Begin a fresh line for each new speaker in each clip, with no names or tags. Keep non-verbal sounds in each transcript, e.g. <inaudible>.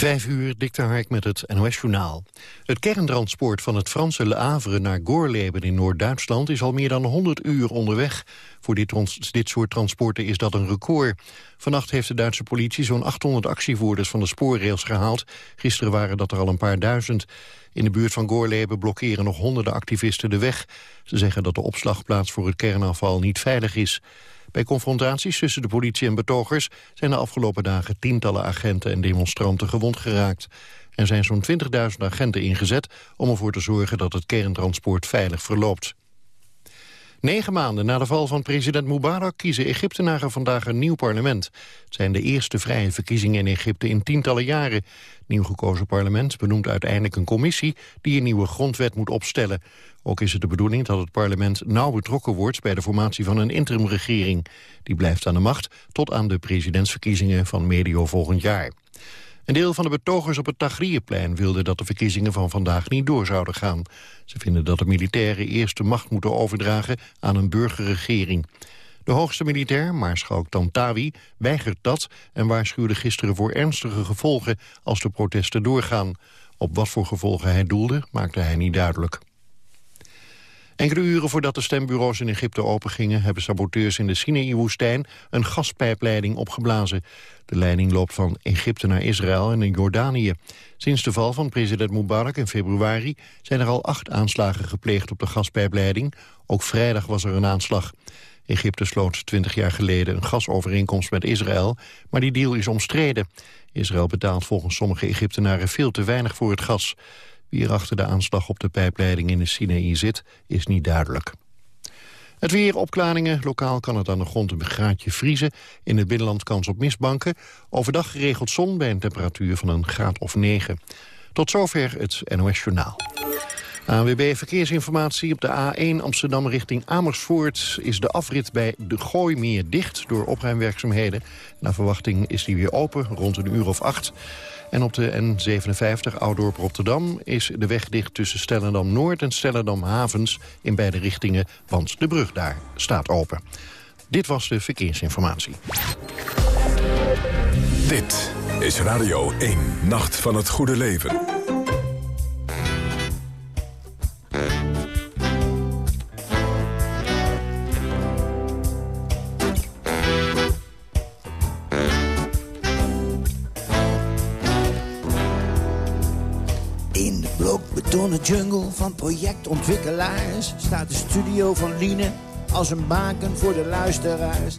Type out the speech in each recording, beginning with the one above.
Vijf uur, Dikter Hark met het NOS-journaal. Het kerntransport van het Franse Le Havre naar Gorleben in Noord-Duitsland... is al meer dan 100 uur onderweg. Voor dit, dit soort transporten is dat een record. Vannacht heeft de Duitse politie zo'n 800 actievoerders van de spoorrails gehaald. Gisteren waren dat er al een paar duizend. In de buurt van Gorleben blokkeren nog honderden activisten de weg. Ze zeggen dat de opslagplaats voor het kernafval niet veilig is. Bij confrontaties tussen de politie en betogers zijn de afgelopen dagen tientallen agenten en demonstranten gewond geraakt. Er zijn zo'n 20.000 agenten ingezet om ervoor te zorgen dat het kerntransport veilig verloopt. Negen maanden na de val van president Mubarak kiezen Egyptenaren vandaag een nieuw parlement. Het zijn de eerste vrije verkiezingen in Egypte in tientallen jaren. Nieuw gekozen parlement benoemt uiteindelijk een commissie die een nieuwe grondwet moet opstellen. Ook is het de bedoeling dat het parlement nauw betrokken wordt bij de formatie van een interimregering. Die blijft aan de macht tot aan de presidentsverkiezingen van medio volgend jaar. Een deel van de betogers op het Tahrirplein wilde dat de verkiezingen van vandaag niet door zouden gaan. Ze vinden dat de militairen eerst de macht moeten overdragen aan een burgerregering. De hoogste militair, Maarschalk Tantawi, weigert dat... en waarschuwde gisteren voor ernstige gevolgen als de protesten doorgaan. Op wat voor gevolgen hij doelde, maakte hij niet duidelijk. Enkele uren voordat de stembureaus in Egypte opengingen... hebben saboteurs in de Sinaï-woestijn een gaspijpleiding opgeblazen. De leiding loopt van Egypte naar Israël en in Jordanië. Sinds de val van president Mubarak in februari... zijn er al acht aanslagen gepleegd op de gaspijpleiding. Ook vrijdag was er een aanslag. Egypte sloot 20 jaar geleden een gasovereenkomst met Israël... maar die deal is omstreden. Israël betaalt volgens sommige Egyptenaren veel te weinig voor het gas... Wie er achter de aanslag op de pijpleiding in de Sinaï zit, is niet duidelijk. Het weer, opklaringen. Lokaal kan het aan de grond een graadje vriezen. In het binnenland kans op mistbanken. Overdag geregeld zon bij een temperatuur van een graad of 9. Tot zover het NOS Journaal. ANWB Verkeersinformatie op de A1 Amsterdam richting Amersfoort... is de afrit bij de Gooi meer dicht door opruimwerkzaamheden. Naar verwachting is die weer open, rond een uur of acht. En op de N57 Oudorp Rotterdam is de weg dicht tussen Stellendam Noord en Stellendam Havens in beide richtingen, want de brug daar staat open. Dit was de verkeersinformatie.
Dit is Radio 1, Nacht van het Goede Leven.
De jungle van projectontwikkelaars staat de studio van Liene als een baken voor de luisteraars.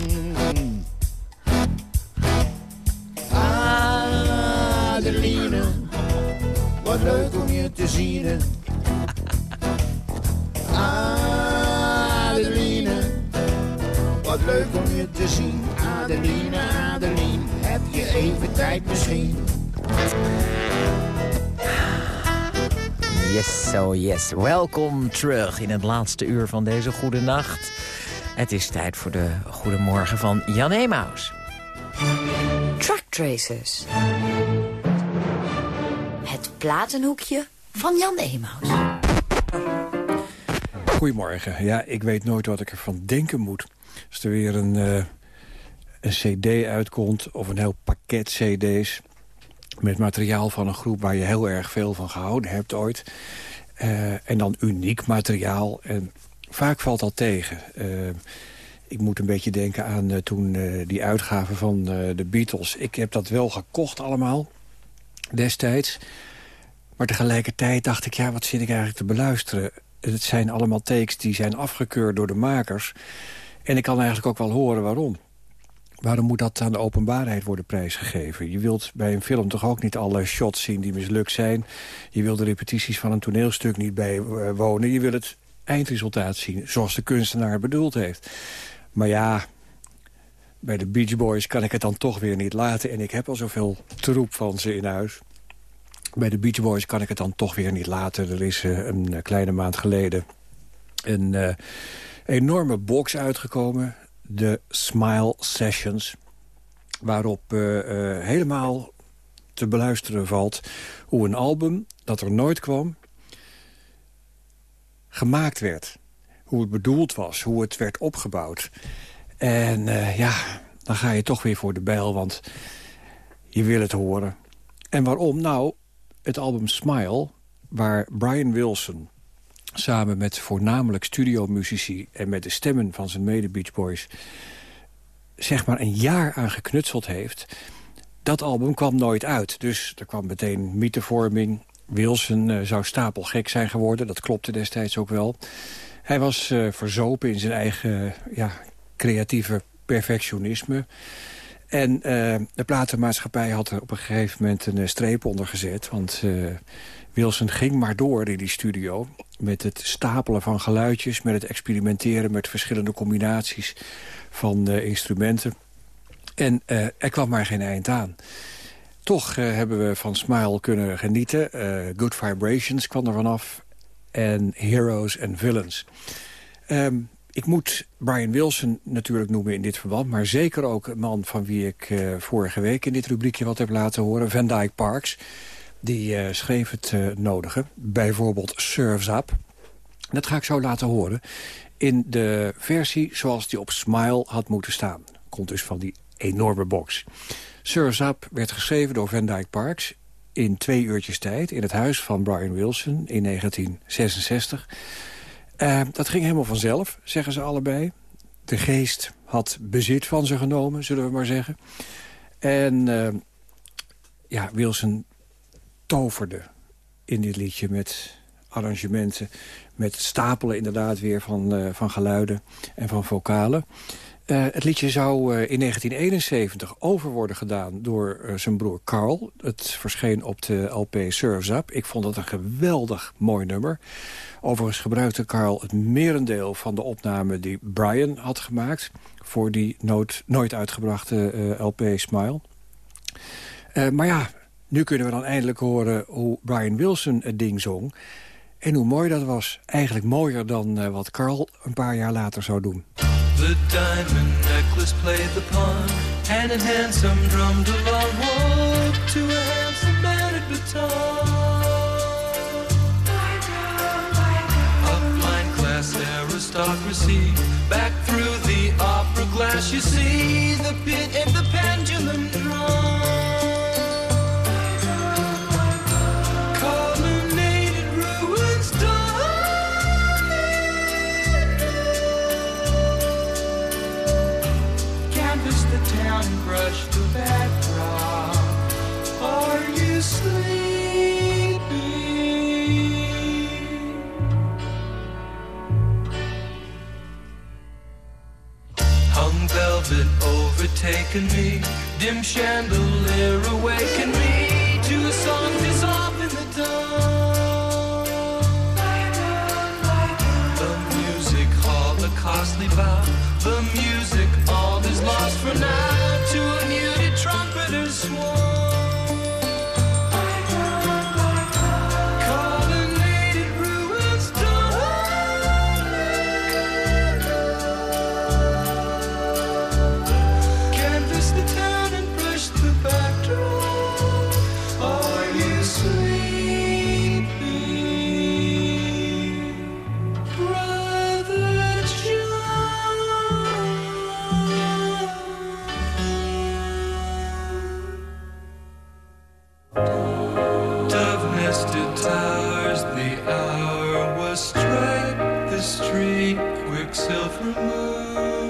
Leuk om je te zien. Adeline, wat leuk om je te zien. Adeline, Adeline, heb je even tijd misschien?
Yes, so yes. Welkom terug in het laatste uur van deze goede nacht. Het is tijd voor de goede morgen van Jan Emaus.
Truck Tracers. Platenhoekje van Jan Emaus.
Goedemorgen. Ja, ik weet nooit wat ik ervan denken moet. Als er weer een, uh, een cd uitkomt of een heel pakket cd's met materiaal van een groep waar je heel erg veel van gehouden hebt ooit. Uh, en dan uniek materiaal. En vaak valt dat tegen. Uh, ik moet een beetje denken aan toen die uitgave van de Beatles. Ik heb dat wel gekocht allemaal, destijds. Maar tegelijkertijd dacht ik, ja, wat zit ik eigenlijk te beluisteren? Het zijn allemaal takes die zijn afgekeurd door de makers. En ik kan eigenlijk ook wel horen waarom. Waarom moet dat aan de openbaarheid worden prijsgegeven? Je wilt bij een film toch ook niet alle shots zien die mislukt zijn. Je wilt de repetities van een toneelstuk niet bijwonen. Je wil het eindresultaat zien, zoals de kunstenaar bedoeld heeft. Maar ja, bij de Beach Boys kan ik het dan toch weer niet laten. En ik heb al zoveel troep van ze in huis. Bij de Beach Boys kan ik het dan toch weer niet laten. Er is uh, een kleine maand geleden een uh, enorme box uitgekomen. De Smile Sessions. Waarop helemaal te beluisteren valt hoe een album dat er nooit kwam... gemaakt werd. Hoe het bedoeld was, hoe het werd opgebouwd. En ja, dan ga je toch weer voor de bijl, want je wil het horen. En waarom? Nou, het album Smile, waar Brian Wilson... samen met voornamelijk studiomuzici en met de stemmen van zijn mede Beach Boys... zeg maar een jaar aan geknutseld heeft... dat album kwam nooit uit. Dus er kwam meteen mythevorming. Wilson uh, zou stapelgek zijn geworden, dat klopte destijds ook wel... Hij was uh, verzopen in zijn eigen ja, creatieve perfectionisme. En uh, de platenmaatschappij had er op een gegeven moment een uh, streep onder gezet. Want uh, Wilson ging maar door in die studio... met het stapelen van geluidjes, met het experimenteren... met verschillende combinaties van instrumenten. En er kwam maar geen eind aan. Toch hebben we van Smile kunnen genieten. Good Vibrations kwam er vanaf. En Heroes and Villains. Um, ik moet Brian Wilson natuurlijk noemen in dit verband... maar zeker ook een man van wie ik uh, vorige week in dit rubriekje wat heb laten horen... Van Dyke Parks, die uh, schreef het uh, nodige. Bijvoorbeeld Surf's Up. Dat ga ik zo laten horen in de versie zoals die op Smile had moeten staan. Komt dus van die enorme box. Surf's Up werd geschreven door Van Dyke Parks in twee uurtjes tijd... in het huis van Brian Wilson in 1966... Uh, dat ging helemaal vanzelf, zeggen ze allebei. De geest had bezit van ze genomen, zullen we maar zeggen. En uh, ja, Wilson toverde in dit liedje met arrangementen... met stapelen inderdaad weer van, uh, van geluiden en van vocalen. Uh, het liedje zou uh, in 1971 over worden gedaan door uh, zijn broer Carl. Het verscheen op de LP Surf's Up. Ik vond het een geweldig mooi nummer. Overigens gebruikte Carl het merendeel van de opnamen die Brian had gemaakt... voor die nooit uitgebrachte LP Smile. maar ja, nu kunnen we dan eindelijk horen hoe Brian Wilson het ding zong... En hoe mooi dat was. Eigenlijk mooier dan wat Carl een paar jaar later zou doen.
The diamond necklace played the pawn, hand in hand some drummed along, walk to a handsome banded baton. Upline class aristocracy, back through the opera glass you see the pit and the pendulum drum. Velvet overtaken me, dim chandelier awaken me. To a song dissolved in the dawn. The music hall, a costly vow, the music all is lost for now quicksilver moon.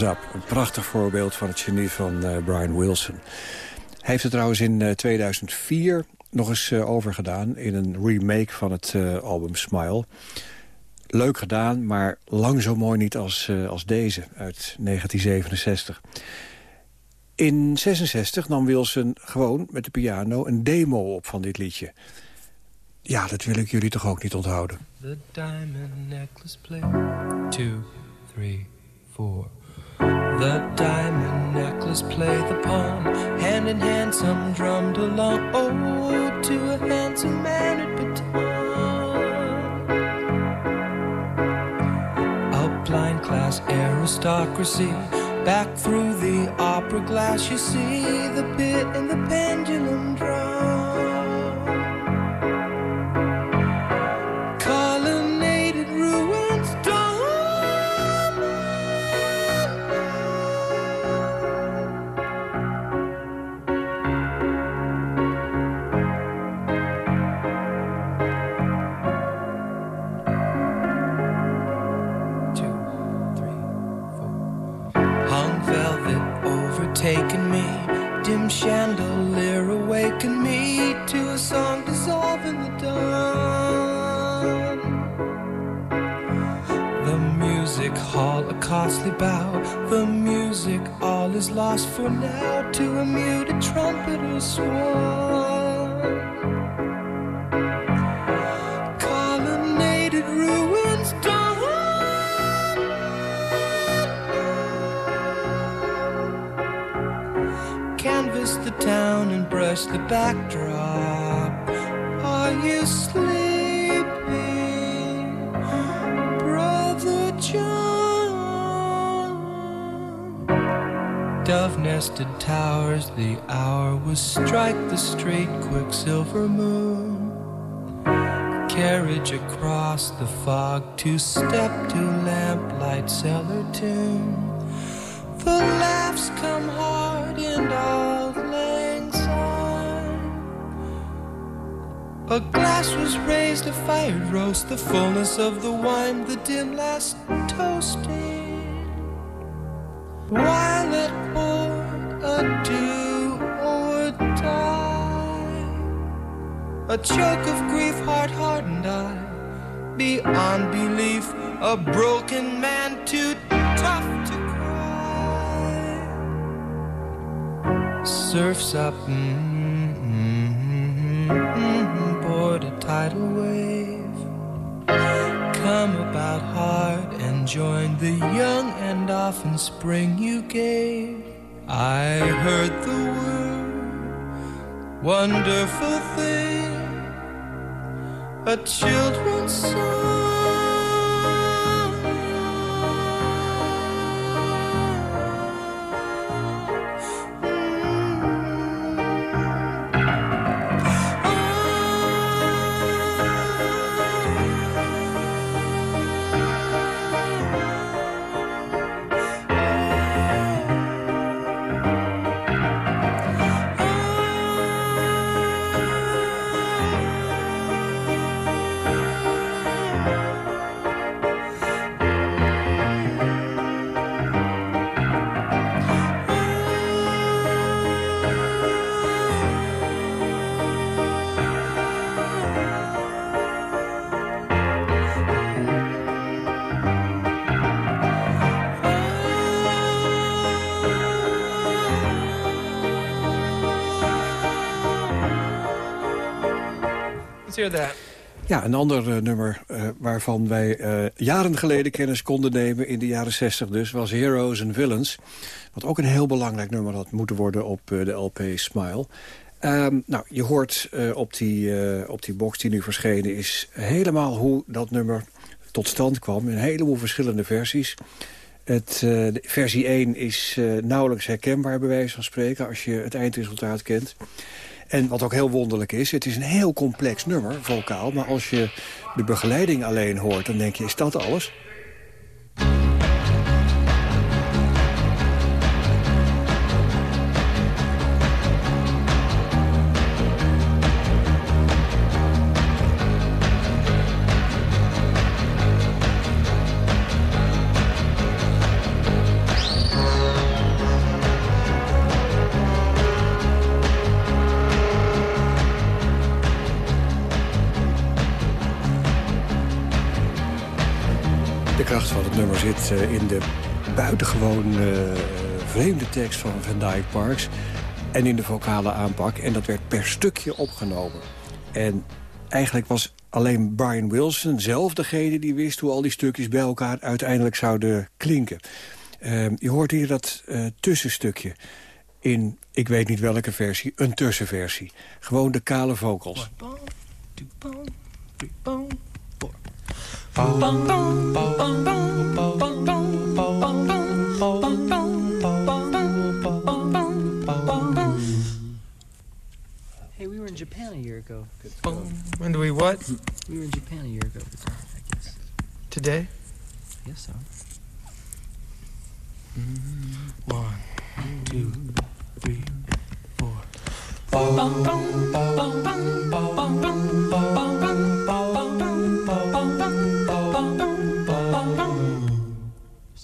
Een prachtig voorbeeld van het genie van uh, Brian Wilson. Hij heeft het trouwens in uh, 2004 nog eens uh, overgedaan... in een remake van het album Smile. Leuk gedaan, maar lang zo mooi niet als, als deze uit 1967. In 66 nam Wilson gewoon met de piano een demo op van dit liedje. Ja, dat wil ik jullie toch ook niet onthouden.
The diamond necklace play. Two, three, four. The diamond necklace play the pawn. Hand in hand, some drummed along. Oh, to a handsome man at baton. A blind class aristocracy. Back through the opera glass, you see the pit and the pendulum drum. Chandelier awakened me to a song dissolved in the dawn. The music hall, a costly bow. The music all is lost for now to a muted trumpeter's swan. The backdrop. Are you sleeping, Brother John? Dove nested towers, the hour was strike the straight quicksilver moon. Carriage across the fog, two step to lamplight cellar tune. The laughs come hard and auld A glass was raised, a fire roast, the fullness of the wine, the dim last toasting. While it poured, a do or die. A choke of grief, heart hardened I. Beyond belief, a broken man too tough to cry. Surfs up, mm-hmm, board a tidal wave. Come about hard and join the young and often spring you gave. I heard the word, wonderful thing, a children's song.
Ja, een ander uh, nummer uh, waarvan wij uh, jaren geleden kennis konden nemen... in de jaren 60 dus, was Heroes and Villains. Wat ook een heel belangrijk nummer had moeten worden op de LP Smile. Um, nou, je hoort op, die, op die box die nu verschenen is... helemaal hoe dat nummer tot stand kwam. In een heleboel verschillende versies. Het, versie 1 is nauwelijks herkenbaar bij wijze van spreken... als je het eindresultaat kent. En wat ook heel wonderlijk is, het is een heel complex nummer, vocaal. Maar als je de begeleiding alleen hoort, dan denk je, is dat alles? Zit uh, in de buitengewoon uh, vreemde tekst van Van Dyke Parks... en in de vocale aanpak. En dat werd per stukje opgenomen. En eigenlijk was alleen Brian Wilson zelf degene die wist... hoe al die stukjes bij elkaar uiteindelijk zouden klinken. Uh, je hoort hier dat uh, tussenstukje in, ik weet niet welke versie, een tussenversie. Gewoon de kale vocals. Hey,
we were in Japan a year ago.
When do we what?
We were in Japan a year ago, I guess.
Today?
Yes, so.
One, two, three, four.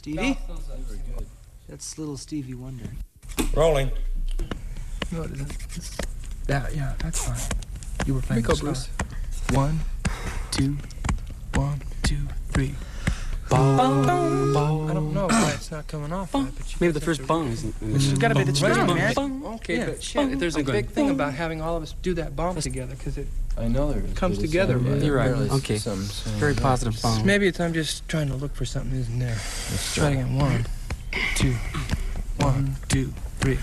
Stevie? That's little Stevie Wonder.
Rolling. No, that, yeah, that's fine. You were playing Bruce. One, two, one, two, three. Bong, bong, bong. I don't know why it's not coming off. That, but
Maybe the first bong isn't.
It's got to be the first bong. Okay, yeah. but shit, there's a big thing about having all of us do that bomb together because it
I know there
comes together. Right?
You're right. Okay. Some, some Very positive bong.
Maybe it's I'm just trying to look for something isn't there. Let's try it again. One, two, one, two, three.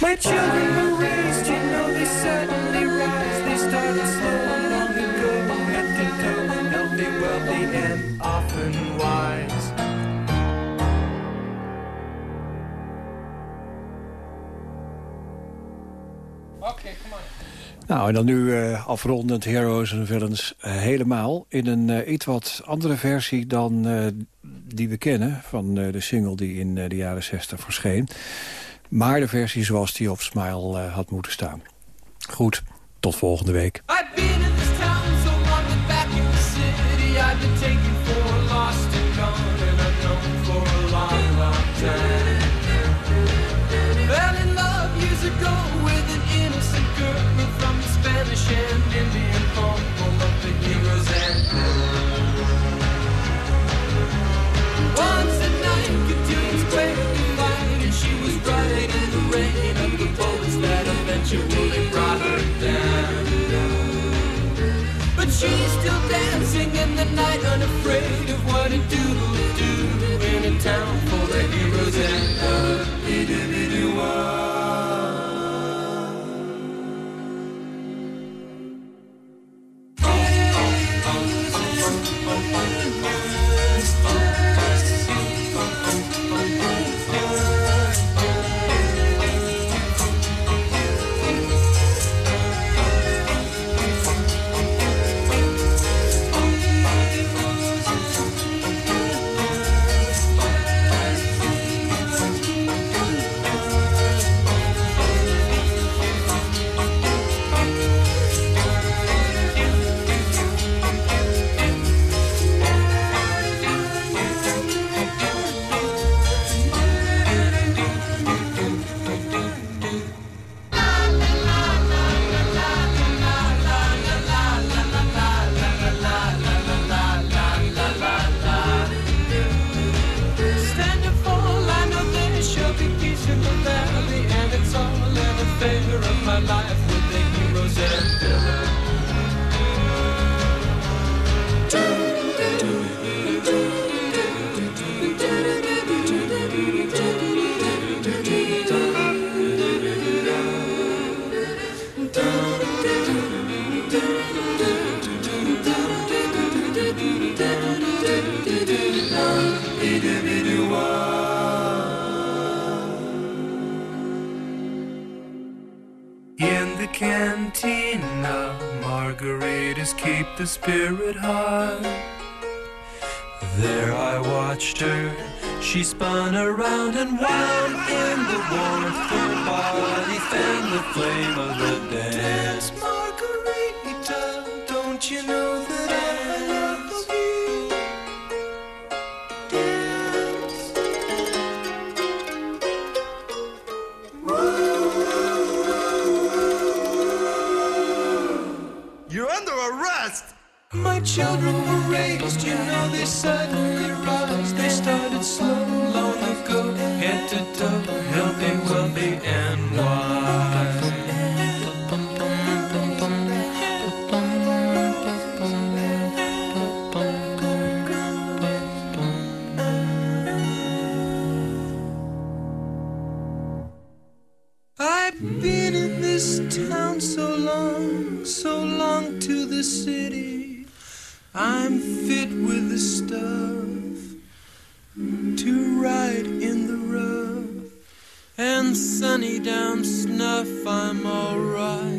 My children were raised, you know, they suddenly rise. They started slow
Nou, en dan nu uh, afrondend Heroes and Villains uh, helemaal... in een uh, iets wat andere versie dan die we kennen... van de single die in de jaren 60 verscheen. Maar de versie zoals die op Smile had moeten staan. Goed, tot volgende week.
Doodle do in a town she spun around I'm alright.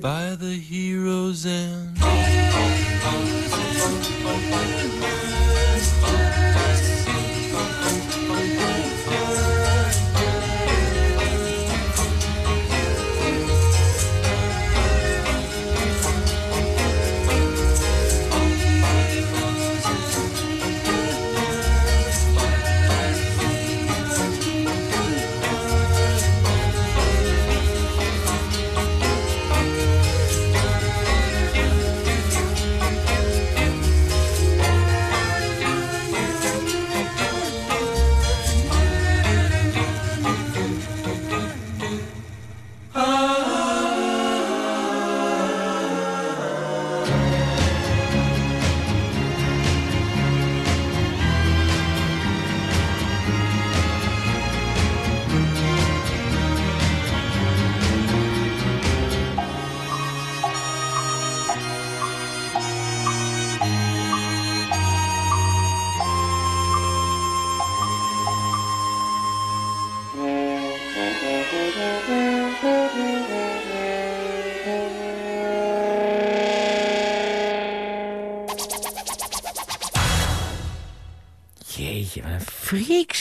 By the hero's end.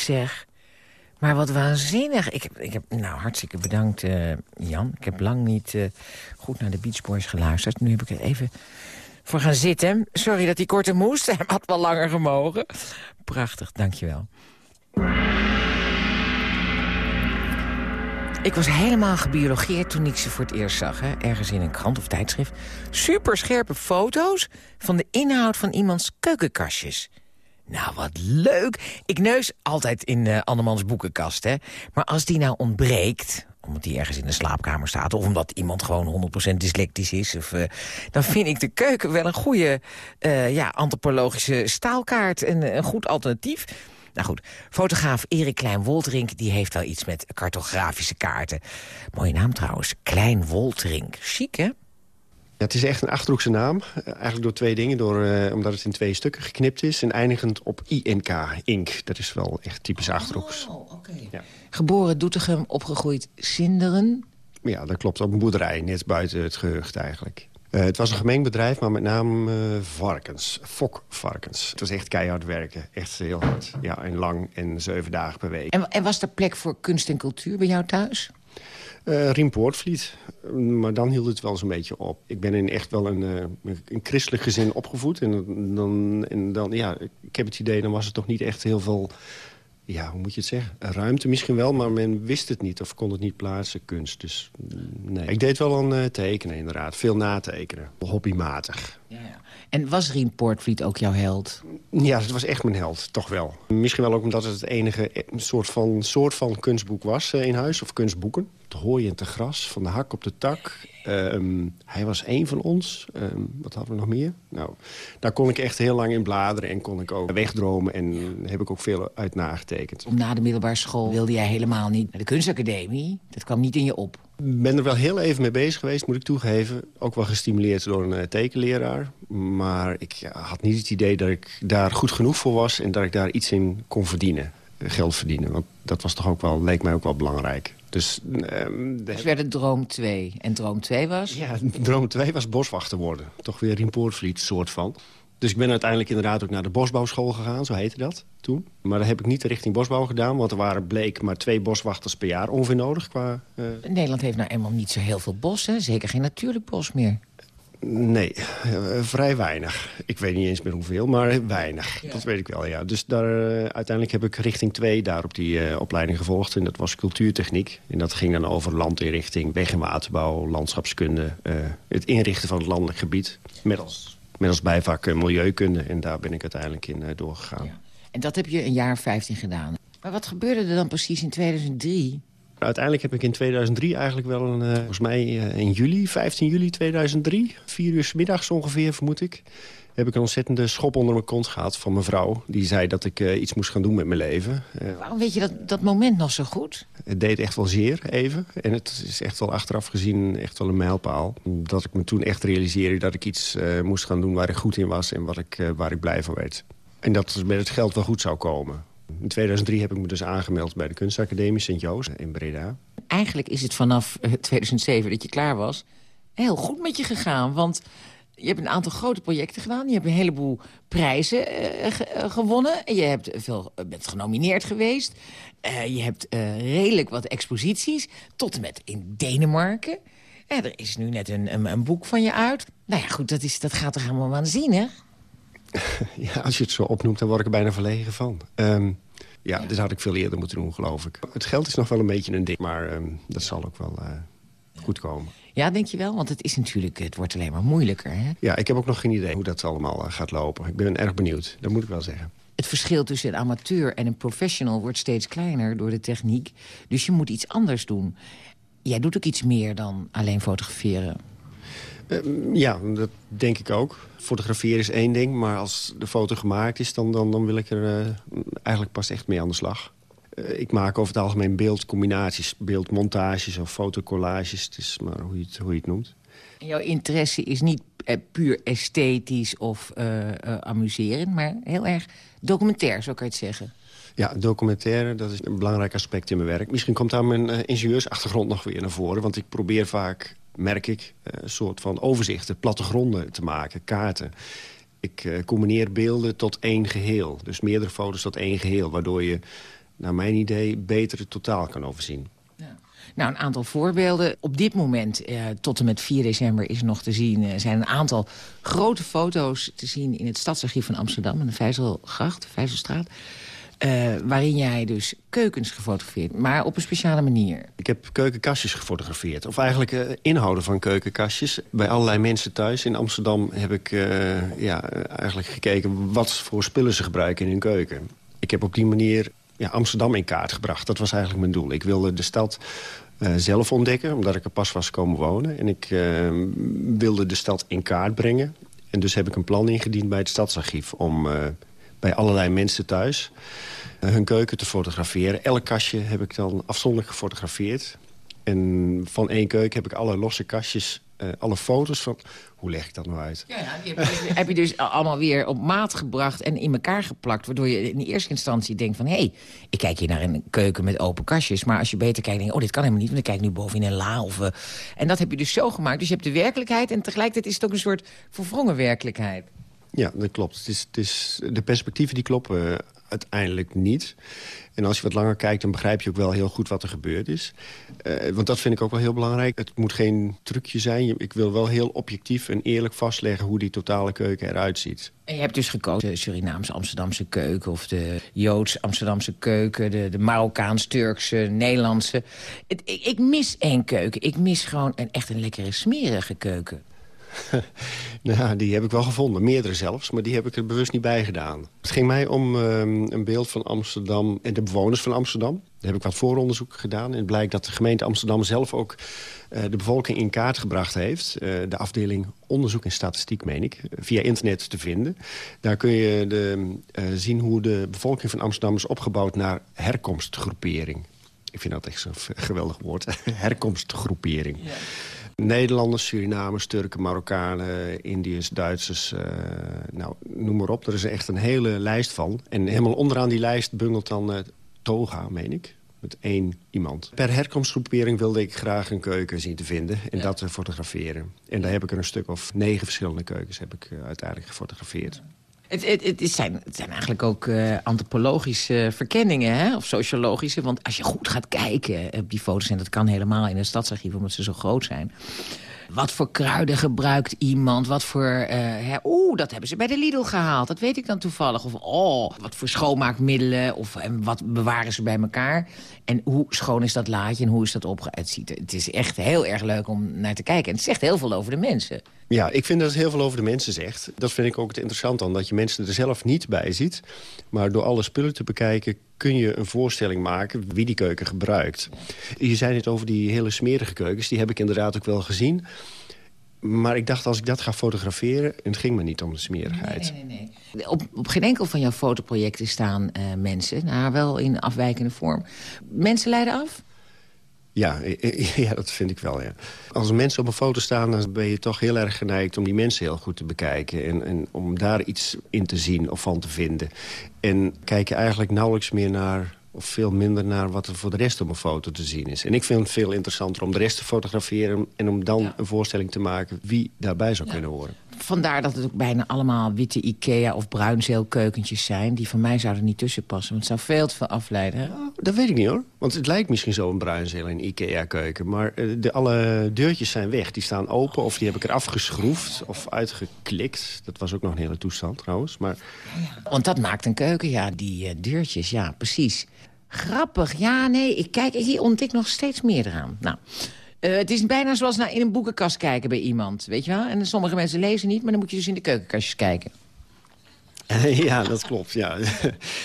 Zeg. Maar wat waanzinnig. Ik heb, ik heb nou, hartstikke bedankt, eh, Jan. Ik heb lang niet eh, goed naar de Beach Boys geluisterd. Nu heb ik er even voor gaan zitten. Sorry dat hij korter moest. <laughs> Hij had wel langer gemogen. Prachtig, dankjewel. Ik was helemaal gebiologeerd toen ik ze voor het eerst zag. Hè? Ergens in een krant of tijdschrift. Superscherpe foto's van de inhoud van iemands keukenkastjes. Nou, wat leuk. Ik neus altijd in uh, Annemans boekenkast, hè. Maar als die nou ontbreekt, omdat die ergens in de slaapkamer staat... of omdat iemand gewoon 100% dyslectisch is... Of, uh, dan vind ik de keuken wel een goede uh, ja, antropologische staalkaart... en een goed alternatief. Nou goed, fotograaf Erik Klein-Wolterink... die heeft wel iets met cartografische kaarten. Mooie naam trouwens, Klein-Wolterink. Chic, hè?
Ja, het is echt een Achterhoekse naam. Eigenlijk door twee dingen. Door, uh, omdat het in twee stukken geknipt is. En eindigend op INK, Ink. Dat is wel echt typisch Achterhoeks.
Oh, oké. Ja. Geboren Doetinchem, opgegroeid Sinderen.
Ja, dat klopt. Op een boerderij, net buiten het gehucht eigenlijk. Uh, het was een gemengd bedrijf, maar met name uh, varkens. Fokvarkens. Het was echt keihard werken. Echt heel hard. Ja, en lang en zeven dagen per week.
En, en was er plek voor kunst en cultuur bij jou thuis?
Uh, Riempoortvliet. Maar dan hield het wel zo'n beetje op. Ik ben in echt wel een, uh, een christelijk gezin opgevoed. En dan, en dan, ja, ik heb het idee, dan was er toch niet echt heel veel... Ja, hoe moet je het zeggen? Ruimte misschien wel, maar men wist het niet of kon het niet plaatsen, kunst. Dus nee. Ik deed wel aan uh, tekenen inderdaad. Veel natekenen. Hobbymatig.
Ja, ja. En was Rien Poortvliet ook jouw held?
Ja, het was echt mijn held, toch wel. Misschien wel ook omdat het het enige soort van, soort van kunstboek was in huis. Of kunstboeken. Te hooi en te gras, van de hak op de tak. Um, hij was één van ons. Um, wat hadden we nog meer? Nou, daar kon ik echt heel lang in bladeren en kon ik ook wegdromen. En heb ik ook veel uit nagetekend.
Na de middelbare school wilde jij helemaal niet naar de kunstacademie. Dat kwam niet in je op.
Ik ben er wel heel even mee bezig geweest, moet ik toegeven. Ook wel gestimuleerd door een uh, tekenleraar. Maar ik had niet het idee dat ik daar goed genoeg voor was... en dat ik daar iets in kon verdienen. Geld verdienen. Want dat was toch ook wel, leek mij ook wel belangrijk. Dus, ehm,
dus werd het Droom 2. En Droom 2 was?
Ja, Droom 2 was boswachter worden. Toch weer in Poortvliet, soort van. Dus ik ben uiteindelijk inderdaad ook naar de bosbouwschool gegaan, zo heette dat toen. Maar daar heb ik niet de richting bosbouw gedaan, want er waren bleek maar twee boswachters per jaar ongeveer nodig. Qua, uh...
Nederland heeft nou eenmaal niet zo heel veel bos, hè? zeker geen natuurlijk bos meer.
Nee, uh, vrij weinig. Ik weet niet eens meer hoeveel, maar weinig. Dat weet ik wel, ja. Dus daar, uh, uiteindelijk heb ik richting 2 daar op die uh, opleiding gevolgd. En dat was cultuurtechniek. En dat ging dan over landinrichting, weg- en waterbouw, landschapskunde... het inrichten van het landelijk gebied. Met als, met als bijvak milieukunde. En daar ben ik uiteindelijk in doorgegaan. Ja.
En dat heb je een jaar 15 gedaan. Maar wat gebeurde er dan precies in 2003?
Uiteindelijk heb ik in 2003 eigenlijk wel een, uh, volgens mij uh, in juli, 15 juli 2003, vier uur s middags ongeveer vermoed ik, heb ik een ontzettende schop onder mijn kont gehad van mijn vrouw. Die zei dat ik uh, iets moest gaan doen met mijn leven.
Waarom weet je dat, dat moment nog zo goed?
Het deed echt wel zeer, even. En het is echt wel achteraf gezien echt wel een mijlpaal. Dat ik me toen echt realiseerde dat ik iets moest gaan doen waar ik goed in was... en wat ik, waar ik blij van werd. En dat het met het geld wel goed zou komen. In 2003 heb ik me dus aangemeld bij de kunstacademie Sint-Joost in Breda.
Eigenlijk is het vanaf 2007 dat je klaar was heel goed met je gegaan. Want je hebt een aantal grote projecten gedaan. Je hebt een heleboel prijzen uh, gewonnen. Je hebt veel, bent genomineerd geweest. Je hebt redelijk wat exposities. Tot en met in Denemarken. er is nu net een, een, boek van je uit. Nou ja, goed, dat, is, dat gaat er helemaal waanzinnig. <laughs>
Ja, als je het zo opnoemt, dan word ik er bijna verlegen van. Um, ja, ja, dit had ik veel eerder moeten doen, geloof ik. Het geld is nog wel een beetje een ding, maar um, dat zal ook wel uh, goed komen.
Ja, denk je wel? Want het is natuurlijk, het wordt alleen maar moeilijker, hè?
Ja, ik heb ook nog geen idee hoe dat allemaal uh, gaat lopen. Ik ben erg benieuwd, dat moet ik wel zeggen.
Het verschil tussen een amateur en een professional wordt steeds kleiner door de techniek. Dus je moet iets anders doen. Jij doet ook iets meer dan alleen fotograferen.
Uh, ja, dat denk ik ook. Fotograferen is één ding, maar als de foto gemaakt is... dan, dan, dan wil ik er uh, eigenlijk pas echt mee aan de slag. Uh, ik maak over het algemeen beeldcombinaties, beeldmontages of fotocollages. Het is maar hoe je het, hoe je het noemt.
En jouw interesse is niet puur esthetisch of amuserend... maar heel erg documentair, zo kan je het zeggen.
Ja, documentaire, dat is een belangrijk aspect in mijn werk. Misschien komt daar mijn ingenieursachtergrond nog weer naar voren... want ik probeer vaak merk ik, een soort van overzichten, plattegronden te maken, kaarten. Ik uh, combineer beelden tot één geheel. Dus meerdere foto's tot één geheel. Waardoor je, naar mijn idee, beter het totaal kan overzien.
Ja. Nou, een aantal voorbeelden. Op dit moment, eh, tot en met 4 december, is nog te zien... Uh, zijn een aantal grote foto's te zien in het Stadsarchief van Amsterdam... in de Vijzelgracht, Vijzelstraat. Uh, waarin jij dus keukens gefotografeerd, maar op een speciale manier.
Ik heb keukenkastjes gefotografeerd. Of eigenlijk uh, inhouden van keukenkastjes. Bij allerlei mensen thuis. In Amsterdam heb ik uh, ja, eigenlijk gekeken wat voor spullen ze gebruiken in hun keuken. Ik heb op die manier ja, Amsterdam in kaart gebracht. Dat was eigenlijk mijn doel. Ik wilde de stad zelf ontdekken, omdat ik er pas was komen wonen. En ik wilde de stad in kaart brengen. En dus heb ik een plan ingediend bij het Stadsarchief... om bij allerlei mensen thuis hun keuken te fotograferen. Elk kastje heb ik dan afzonderlijk gefotografeerd. En van één keuken heb ik alle losse kastjes, uh, alle foto's van... Hoe leg ik dat nou uit?
Ja, ja die heb, je, dus allemaal weer op maat gebracht en in elkaar geplakt... waardoor je in de eerste instantie denkt van... hé, hey, ik kijk hier naar een keuken met open kastjes... maar als je beter kijkt, denk je, oh, dit kan helemaal niet... want ik kijk nu boven in een la. Of, en dat heb je dus zo gemaakt. Dus je hebt de werkelijkheid en tegelijkertijd is het ook een soort verwrongen werkelijkheid.
Ja, dat klopt. Het is, het is, de perspectieven die kloppen uiteindelijk niet. En als je wat langer kijkt, dan begrijp je ook wel heel goed wat er gebeurd is. Uh, want dat vind ik ook wel heel belangrijk. Het moet geen trucje zijn. Ik wil wel heel objectief en eerlijk vastleggen... hoe die totale keuken eruit ziet.
En je hebt dus gekozen de Surinaamse Amsterdamse keuken... of de Joods-Amsterdamse keuken, de, de Marokkaans-Turkse, Nederlandse. Het, ik, ik mis één keuken. Ik mis gewoon een, echt een lekkere smerige keuken. <laughs>
nou, die heb ik wel gevonden. Meerdere zelfs, maar die heb ik er bewust niet bij gedaan. Het ging mij om um, een beeld van Amsterdam en de bewoners van Amsterdam. Daar heb ik wat vooronderzoek gedaan. En het blijkt dat de gemeente Amsterdam zelf ook uh, de bevolking in kaart gebracht heeft. Uh, de afdeling onderzoek en statistiek, meen ik, via internet te vinden. Daar kun je de, uh, zien hoe de bevolking van Amsterdam is opgebouwd naar herkomstgroepering. Ik vind dat echt zo'n geweldig woord. <laughs> herkomstgroepering. Ja. Nederlanders, Surinamers, Turken, Marokkanen, Indiërs, Duitsers, uh, nou, noem maar op. Er is echt een hele lijst van. En helemaal onderaan die lijst bungelt dan uh, toga, meen ik. Met één iemand. Per herkomstgroepering wilde ik graag een keuken zien te vinden. En dat te fotograferen. En daar heb ik er een stuk of negen verschillende keukens heb ik, uh, uiteindelijk gefotografeerd.
Het, het, het, zijn, zijn eigenlijk ook uh, antropologische verkenningen, hè? of sociologische. Want als je goed gaat kijken op die foto's... en dat kan helemaal in een stadsarchief omdat ze zo groot zijn... Wat voor kruiden gebruikt iemand? Wat voor... Uh, Oeh, dat hebben ze bij de Lidl gehaald. Dat weet ik dan toevallig. Of oh, wat voor schoonmaakmiddelen. Of en wat bewaren ze bij elkaar. En hoe schoon is dat laadje en hoe is dat opge... Het, ziet, het is echt heel erg leuk om naar te kijken. En het zegt heel veel over de mensen.
Ja, ik vind dat het heel veel over de mensen zegt. Dat vind ik ook het interessant dan. Dat je mensen er zelf niet bij ziet. Maar door alle spullen te bekijken kun je een voorstelling maken wie die keuken gebruikt. Je zei het over die hele smerige keukens. Die heb ik inderdaad ook wel gezien. Maar ik dacht, als ik dat ga fotograferen... het ging me niet om de smerigheid.
Nee, nee, nee. Op, op geen enkel van jouw fotoprojecten staan uh, mensen. Nou, wel in afwijkende vorm. Mensen leiden af?
Ja, <laughs> ja, dat vind ik wel, ja. Als mensen op een foto staan, dan ben je toch heel erg geneigd... om die mensen heel goed te bekijken. En, en om daar iets in te zien of van te vinden. En kijk je eigenlijk nauwelijks meer naar of veel minder naar wat er voor de rest op een foto te zien is. En ik vind het veel interessanter om de rest te fotograferen... en om dan een voorstelling te maken wie daarbij zou kunnen horen.
Vandaar dat het ook bijna allemaal witte Ikea of bruinzeelkeukentjes zijn... die van mij zouden niet tussen passen, want het zou veel te veel afleiden. Hè?
dat weet ik niet hoor, want het lijkt misschien zo een bruinzeel in Ikea-keuken... maar eh, de, alle deurtjes zijn weg, die staan open of die heb ik eraf geschroefd of uitgeklikt. Dat was ook nog een hele toestand trouwens. Maar...
Want dat maakt een keuken, ja, die uh, deurtjes, ja, precies. Grappig, ja, nee, ik kijk, hier ontdek nog steeds meer eraan. Nou, uh, het is bijna zoals naar in een boekenkast kijken bij iemand, weet je wel? En sommige mensen lezen niet, maar dan moet je dus in de keukenkastjes kijken. <laughs>
ja, dat klopt, ja.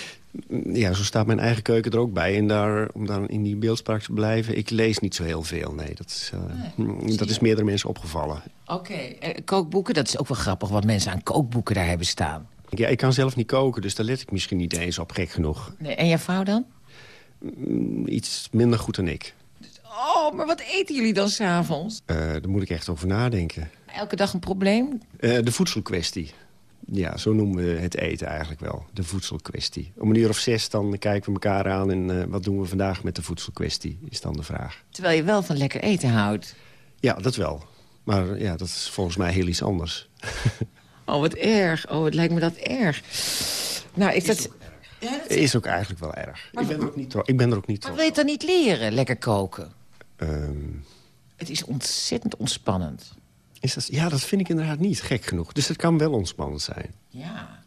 <laughs> ja, zo staat mijn eigen keuken er ook bij. En daar, om dan in die beeldspraak te blijven, ik lees niet zo heel veel. Nee, dat is, uh, nee, dat is meerdere mensen opgevallen.
Oké, okay. uh, kookboeken, dat is ook wel grappig wat mensen aan kookboeken daar hebben staan.
Ja, ik kan zelf niet koken, dus daar let ik misschien niet eens op, gek genoeg.
Nee, en jouw vrouw dan?
Iets minder goed dan ik.
Oh, maar wat eten jullie dan s'avonds?
Uh, daar moet ik echt over nadenken.
Elke dag een probleem?
Uh, de voedselkwestie. Ja, zo noemen we het eten eigenlijk wel. De voedselkwestie. Om een uur of zes dan kijken we elkaar aan... en uh, wat doen we vandaag met de voedselkwestie, is dan de vraag.
Terwijl je wel van lekker eten houdt.
Ja, dat wel. Maar ja, dat is volgens mij heel iets anders. <laughs>
oh, wat erg. Oh, het lijkt me dat erg. Nou, ik dat...
Ja, dat is... ook eigenlijk wel erg. ik, ben er ook niet ik ben er ook niet
Maar wil je het dan niet leren, lekker koken?
Um...
Het is ontzettend ontspannend.
Is dat, ja, dat vind ik inderdaad niet, gek genoeg. Dus het kan wel ontspannend zijn.
Ja.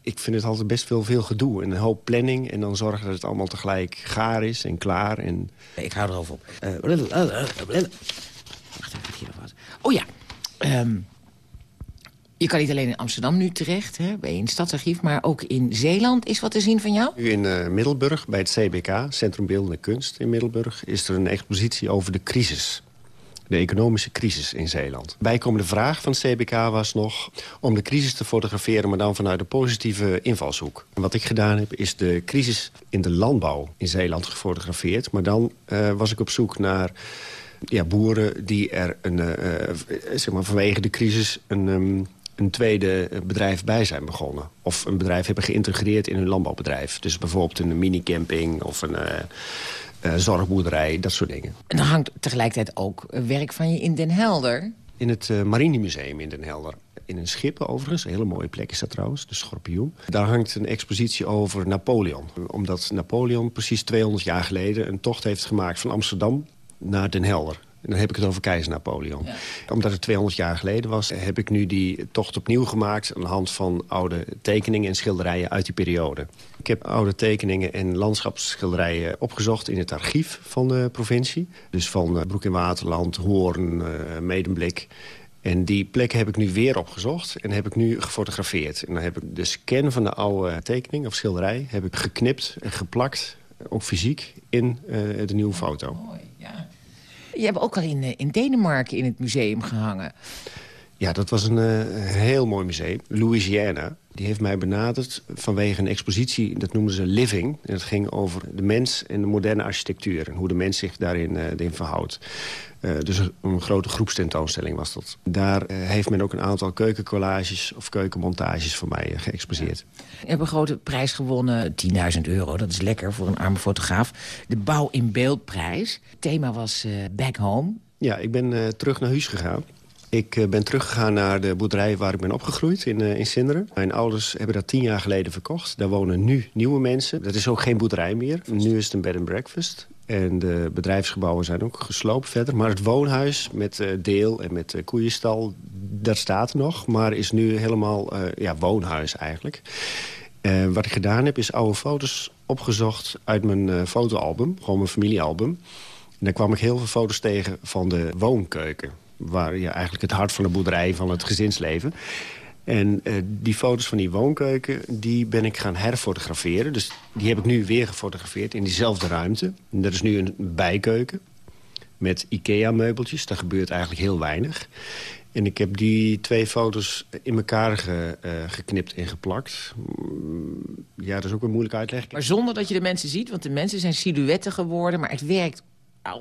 Ik vind het altijd best veel, veel gedoe. En een hoop planning. En dan zorgen dat het allemaal tegelijk gaar is en klaar. En...
Ik hou erover op. Uh, Wacht even, hier nog wat. Oh ja. Um, je kan niet alleen in Amsterdam nu terecht, hè, bij een stadsarchief... maar ook in Zeeland is wat te zien van jou?
Nu in uh, Middelburg, bij het CBK, Centrum Beeldende Kunst in Middelburg... is er een expositie over de crisis. De economische crisis in Zeeland. Bijkomende vraag van het CBK was nog om de crisis te fotograferen... maar dan vanuit een positieve invalshoek. En wat ik gedaan heb, is de crisis in de landbouw in Zeeland gefotografeerd. Maar dan uh, was ik op zoek naar ja, boeren die er een, uh, zeg maar vanwege de crisis... een um, een tweede bedrijf bij zijn begonnen. Of een bedrijf hebben geïntegreerd in hun landbouwbedrijf. Dus bijvoorbeeld een minicamping of een uh, uh, zorgboerderij, dat soort dingen.
En dan hangt tegelijkertijd ook werk van je in Den Helder.
In het uh, Marinemuseum in Den Helder. In een schip overigens, een hele mooie plek is dat trouwens, de Schorpioen. Daar hangt een expositie over Napoleon. Omdat Napoleon precies 200 jaar geleden een tocht heeft gemaakt van Amsterdam naar Den Helder. En dan heb ik het over keizer Napoleon. Ja. Omdat het 200 jaar geleden was, heb ik nu die tocht opnieuw gemaakt... aan de hand van oude tekeningen en schilderijen uit die periode. Ik heb oude tekeningen en landschapsschilderijen opgezocht in het archief van de provincie. Dus van Broek in Waterland, Hoorn, uh, Medemblik... En die plekken heb ik nu weer opgezocht en heb ik nu gefotografeerd. En dan heb ik de scan van de oude tekening of schilderij... heb ik geknipt en geplakt, ook fysiek, in uh, de nieuwe foto.
Oh, mooi. Je hebt ook al in, in Denemarken in het museum gehangen.
Ja, dat was een uh, heel mooi museum. Louisiana. Die heeft mij benaderd vanwege een expositie, dat noemen ze Living. En dat ging over de mens en de moderne architectuur... en hoe de mens zich daarin, uh, verhoudt. Uh, dus een, grote groepstentoonstelling was dat. Daar uh, heeft men ook een aantal keukencollages of keukenmontages voor mij geëxposeerd.
Je hebt een grote prijs gewonnen, 10.000 euro. Dat is lekker voor een arme fotograaf. De Bouw in Beeldprijs. Het thema was Back Home.
Ja, ik ben terug naar huis gegaan. Ik eh, ben teruggegaan naar de boerderij waar ik ben opgegroeid in, uh, in Sinderen. Mijn ouders hebben dat tien jaar geleden verkocht. Daar wonen nu nieuwe mensen. Dat is ook geen boerderij meer. Nu is het een bed and breakfast. En de bedrijfsgebouwen zijn ook gesloopt verder. Maar het woonhuis met uh, deel en met koeienstal, dat staat nog. Maar is nu helemaal ja, woonhuis eigenlijk. wat ik gedaan heb, is oude foto's opgezocht uit mijn fotoalbum. Gewoon mijn familiealbum. En daar kwam ik heel veel foto's tegen van de woonkeuken waar ja, eigenlijk het hart van de boerderij, van het gezinsleven. En uh, die foto's van die woonkeuken, die ben ik gaan herfotograferen. Dus die heb ik nu weer gefotografeerd in diezelfde ruimte. En dat is nu een bijkeuken met IKEA-meubeltjes. Daar gebeurt eigenlijk heel weinig. En ik heb die twee foto's in elkaar ge, uh, geknipt en geplakt. Mm, ja, dat is ook een moeilijk uitleg.
Maar zonder dat je de mensen ziet, want de mensen zijn silhouetten geworden... maar het werkt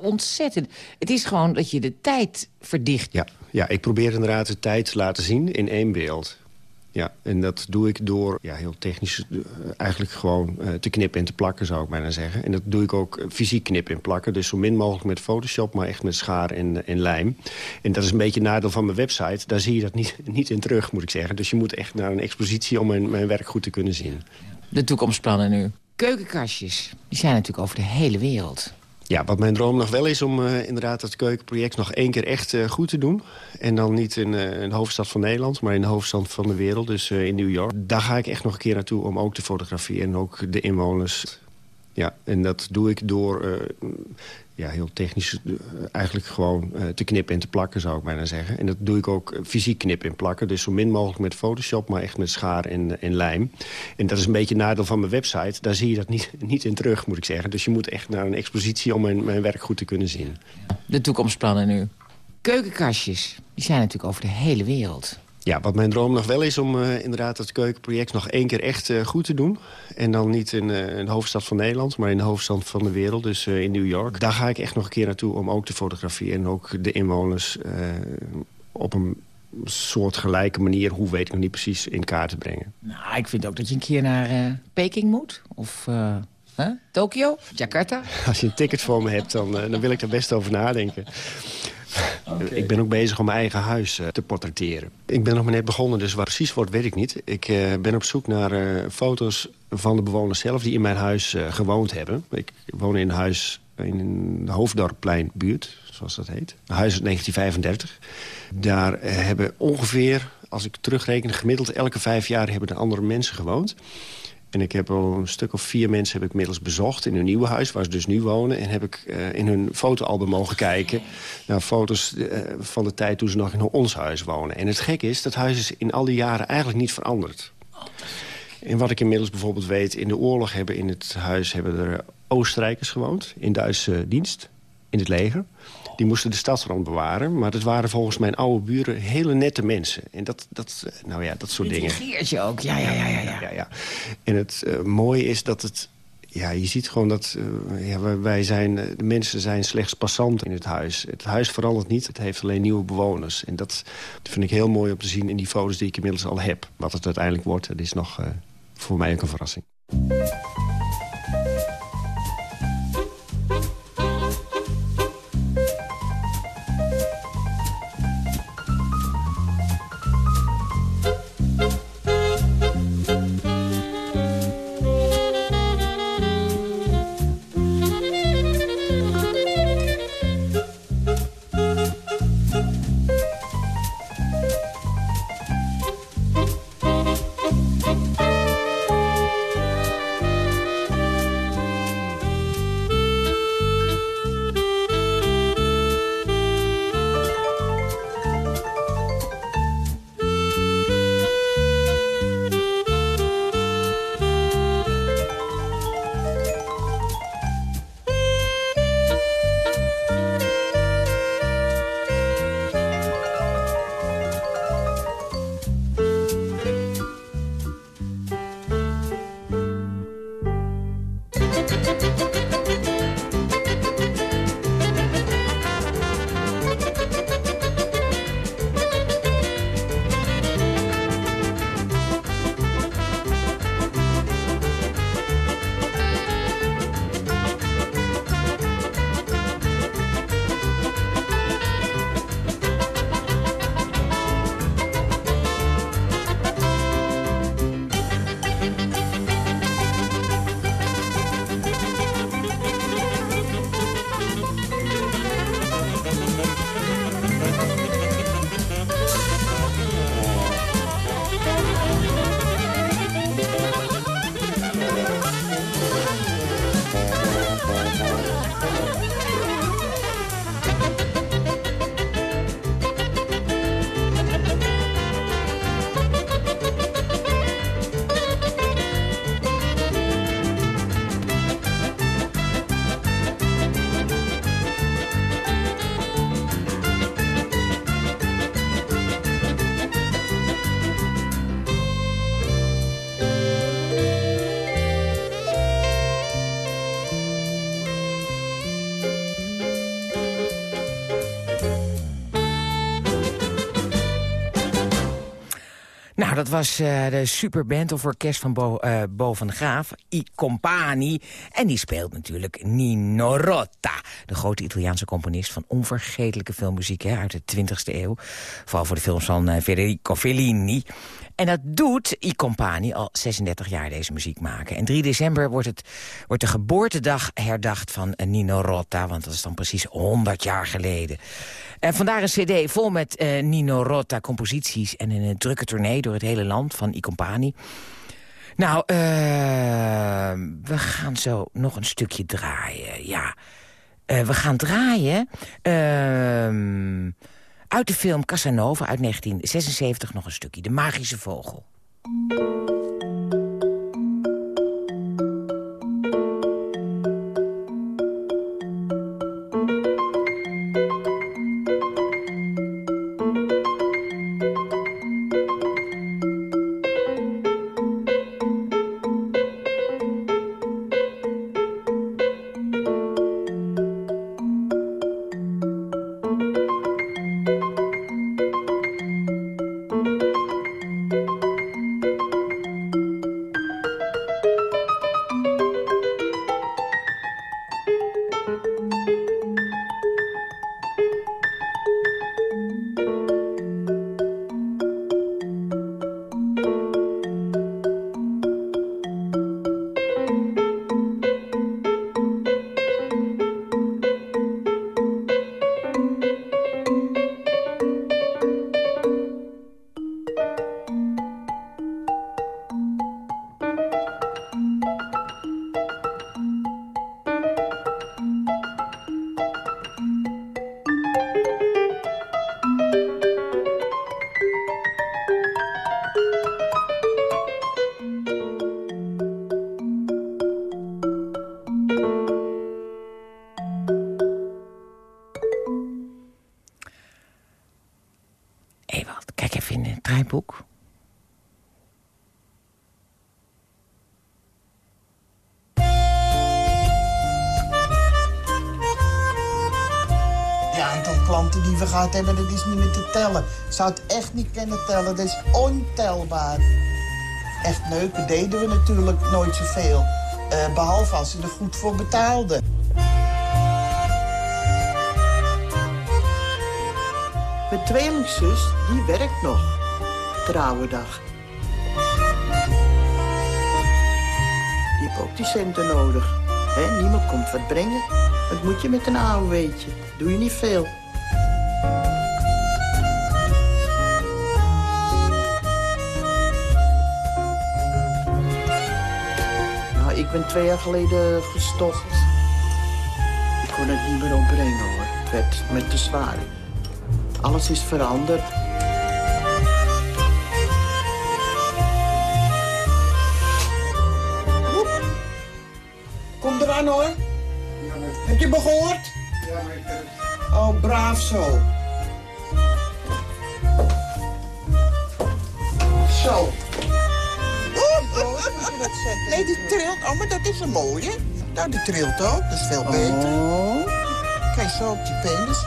ontzettend. Het is gewoon dat je de tijd verdicht.
Ja, ja, ik probeer inderdaad de tijd te laten zien in één beeld. Ja, en dat doe ik door ja, heel technisch eh, eigenlijk gewoon uh, te knippen en te plakken, zou ik bijna zeggen. En dat doe ik ook fysiek knippen en plakken. Dus zo min mogelijk met Photoshop, maar echt met schaar en, en lijm. En dat is een beetje een nadeel van mijn website. Daar zie je dat niet, <laughs> niet in terug, moet ik zeggen. Dus je moet echt naar een expositie om mijn, mijn werk goed te kunnen zien.
De toekomstplannen nu. Keukenkastjes, die zijn natuurlijk over de hele wereld.
Ja, wat mijn droom nog wel is om uh, inderdaad dat keukenproject nog één keer echt uh, goed te doen. En dan niet in, uh, de hoofdstad van Nederland, maar in de hoofdstad van de wereld, dus in New York. Daar ga ik echt nog een keer naartoe om ook te fotograferen en ook de inwoners. Ja, en dat doe ik door ja, heel technisch uh, eigenlijk gewoon uh, te knippen en te plakken, zou ik bijna zeggen. En dat doe ik ook fysiek knippen en plakken. Dus zo min mogelijk met Photoshop, maar echt met schaar en, en lijm. En dat is een beetje een nadeel van mijn website. Daar zie je dat niet, <laughs> niet in terug, moet ik zeggen. Dus je moet echt naar een expositie om mijn, mijn werk goed te kunnen zien.
De toekomstplannen nu. Keukenkastjes, die zijn natuurlijk over de hele wereld.
Ja, wat mijn droom nog wel is om uh, inderdaad het keukenproject nog één keer echt uh, goed te doen. En dan niet in, uh, in, de hoofdstad van Nederland, maar in de hoofdstad van de wereld, dus in New York. Daar ga ik echt nog een keer naartoe om ook te fotograferen en ook de inwoners op een soort gelijke manier, hoe weet ik nog niet precies, in kaart te brengen.
Nou, ik vind ook dat je een keer naar Peking moet, of... Huh? Tokio? Jakarta? <laughs>
Als je een ticket voor me hebt, dan, dan wil ik er best over nadenken. <laughs> Ik ben ook bezig om mijn eigen huis uh, te portretteren. Ik ben nog maar net begonnen, dus waar precies wordt weet ik niet. Ik uh, ben op zoek naar uh, foto's van de bewoners zelf die in mijn huis gewoond hebben. Ik woon in een huis in de Hoofddorppleinbuurt, zoals dat heet. Een huis uit 1935. Daar hebben ongeveer, als ik terugreken, gemiddeld elke vijf jaar hebben er andere mensen gewoond. En ik heb al een stuk of vier mensen heb ik inmiddels bezocht in hun nieuwe huis... waar ze dus nu wonen. En heb ik uh, in hun fotoalbum mogen kijken... naar foto's uh, van de tijd toen ze nog in ons huis wonen. En het gekke is, dat huis is in al die jaren eigenlijk niet veranderd. En wat ik inmiddels bijvoorbeeld weet... in de oorlog hebben in het huis hebben er Oostenrijkers gewoond... in Duitse dienst, in het leger... Die moesten de stadsrand bewaren. Maar dat waren volgens mijn oude buren hele nette mensen. En dat, dat, nou ja, dat soort dingen.
je ook, ja, ja, ja. ja, ja.
ja, ja. En het uh, mooie is dat het... Ja, je ziet gewoon dat uh, ja, wij zijn, de mensen zijn slechts passant in het huis. Het huis verandert niet, het heeft alleen nieuwe bewoners. En dat vind ik heel mooi om te zien in die foto's die ik inmiddels al heb. Wat het uiteindelijk wordt, dat is nog uh, voor mij ook een verrassing.
Dat was uh, de superband of orkest van Bo, uh, Bo van Graaf, I Compani. En die speelt natuurlijk Nino Rota. De grote Italiaanse componist van onvergetelijke filmmuziek hè, uit de 20e eeuw. Vooral voor de films van uh, Federico Fellini. En dat doet I Compani al 36 jaar deze muziek maken. En 3 december wordt, het, wordt de geboortedag herdacht van Nino Rota. Want dat is dan precies 100 jaar geleden. En vandaar een cd vol met uh, Nino Rota composities... en een drukke tournee door het hele land van I. Nou, we gaan zo nog een stukje draaien, ja. We gaan draaien ehm, uit de film Casanova uit 1976 nog een stukje. De magische vogel.
Gehad hebben, dat is niet meer te tellen. Ik zou het echt niet kunnen tellen, dat is ontelbaar. Echt neuken deden we natuurlijk nooit zoveel. Uh, behalve als ze er goed voor betaalden. Mijn tweelingzus, die werkt nog trouwendag. Die heeft ook die centen nodig. He, niemand komt wat brengen. Wat moet je met een weetje? Doe je niet veel. Ik ben twee jaar geleden gestopt. Ik kon het niet meer opbrengen, hoor. Het werd met te zwaar. Alles is veranderd. Die trilt ook. Dat is veel beter. Oh. Kijk, zo op die penis.